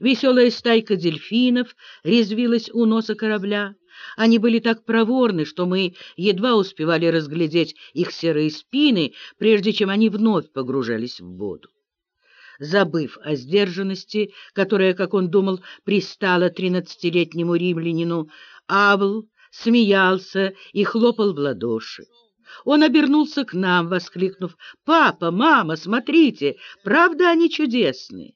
Веселая стайка дельфинов резвилась у носа корабля. Они были так проворны, что мы едва успевали разглядеть их серые спины, прежде чем они вновь погружались в воду. Забыв о сдержанности, которая, как он думал, пристала тринадцатилетнему римлянину, Авл смеялся и хлопал в ладоши. Он обернулся к нам, воскликнув, «Папа, мама, смотрите, правда они чудесные?»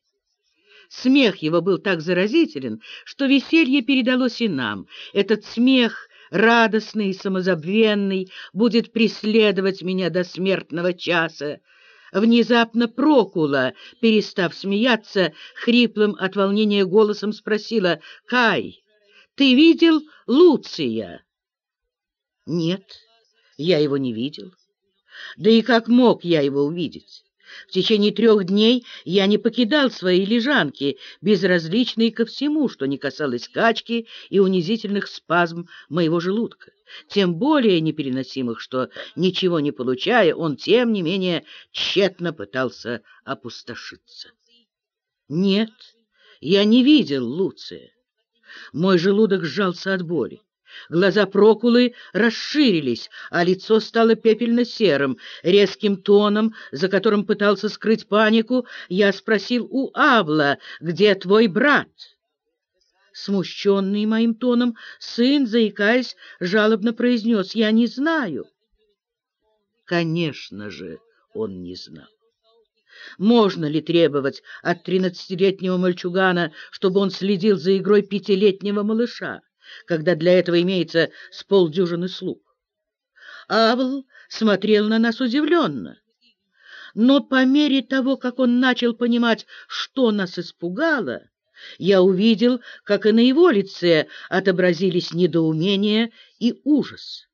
Смех его был так заразителен, что веселье передалось и нам. Этот смех, радостный и самозабвенный, будет преследовать меня до смертного часа. Внезапно Прокула, перестав смеяться, хриплым от волнения голосом спросила, «Кай, ты видел Луция?» «Нет, я его не видел. Да и как мог я его увидеть?» В течение трех дней я не покидал своей лежанки, безразличный ко всему, что не касалось качки и унизительных спазм моего желудка. Тем более непереносимых, что, ничего не получая, он, тем не менее, тщетно пытался опустошиться. Нет, я не видел Луция. Мой желудок сжался от боли. Глаза Прокулы расширились, а лицо стало пепельно-серым. Резким тоном, за которым пытался скрыть панику, я спросил у Авла, где твой брат? Смущенный моим тоном, сын, заикаясь, жалобно произнес, «Я не знаю». Конечно же, он не знал. Можно ли требовать от тринадцатилетнего мальчугана, чтобы он следил за игрой пятилетнего малыша? Когда для этого имеется с полдюжины слуг. Авл смотрел на нас удивленно. Но по мере того, как он начал понимать, что нас испугало, я увидел, как и на его лице отобразились недоумение и ужас.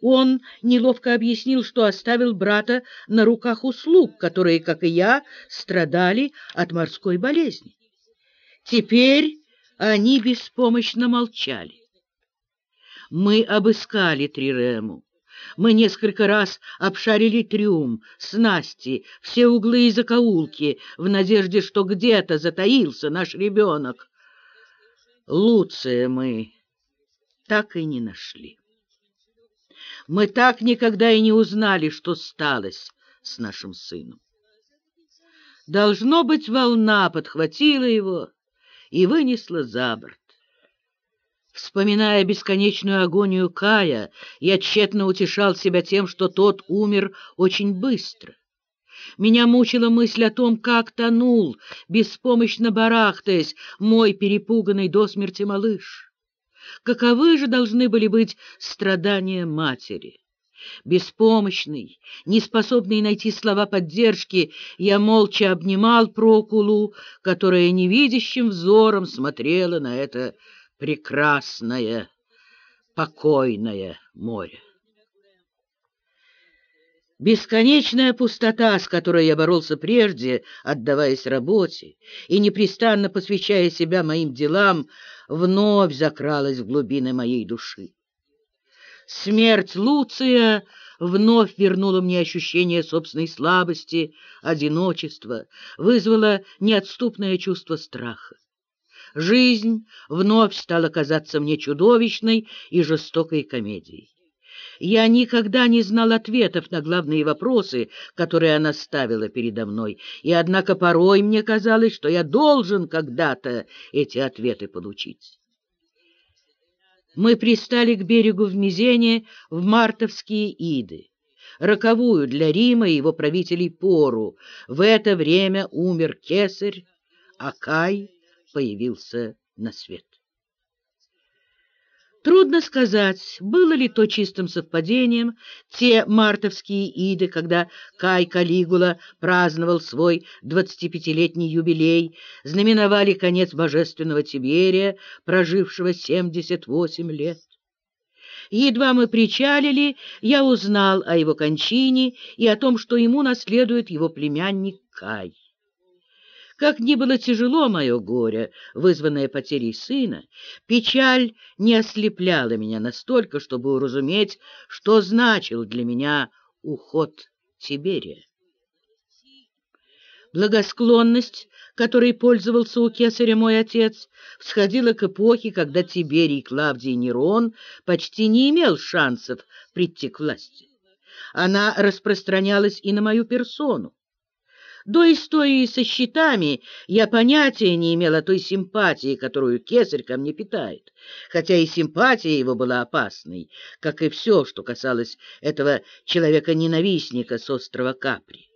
Он неловко объяснил, что оставил брата на руках у слуг, которые, как и я, страдали от морской болезни. Теперь они беспомощно молчали. Мы обыскали Трирему. Мы несколько раз обшарили трюм, снасти, все углы и закоулки, в надежде, что где-то затаился наш ребенок. Луция мы так и не нашли. Мы так никогда и не узнали, что сталось с нашим сыном. Должно быть, волна подхватила его и вынесла за борт. Вспоминая бесконечную агонию Кая, я тщетно утешал себя тем, что тот умер очень быстро. Меня мучила мысль о том, как тонул, беспомощно барахтаясь, мой перепуганный до смерти малыш. Каковы же должны были быть страдания матери? Беспомощный, неспособный найти слова поддержки, я молча обнимал Прокулу, которая невидящим взором смотрела на это прекрасное, покойное море. Бесконечная пустота, с которой я боролся прежде, отдаваясь работе и непрестанно посвящая себя моим делам, вновь закралась в глубины моей души. Смерть Луция вновь вернула мне ощущение собственной слабости, одиночества, вызвала неотступное чувство страха. Жизнь вновь стала казаться мне чудовищной и жестокой комедией. Я никогда не знал ответов на главные вопросы, которые она ставила передо мной, и однако порой мне казалось, что я должен когда-то эти ответы получить. Мы пристали к берегу в Мизене в мартовские иды, роковую для Рима и его правителей пору. В это время умер кесарь, а Кай появился на свет. Трудно сказать, было ли то чистым совпадением, те мартовские иды, когда Кай Калигула праздновал свой двадцатипятилетний юбилей, знаменовали конец божественного Тиберия, прожившего семьдесят восемь лет. Едва мы причалили, я узнал о его кончине и о том, что ему наследует его племянник Кай. Как ни было тяжело мое горе, вызванное потерей сына, печаль не ослепляла меня настолько, чтобы уразуметь, что значил для меня уход Тиберия. Благосклонность, которой пользовался у кесаря мой отец, всходила к эпохе, когда Тиберий Клавдий Нерон почти не имел шансов прийти к власти. Она распространялась и на мою персону. До истории со щитами я понятия не имела той симпатии, которую кесарь ко мне питает, хотя и симпатия его была опасной, как и все, что касалось этого человека-ненавистника с острова Капри.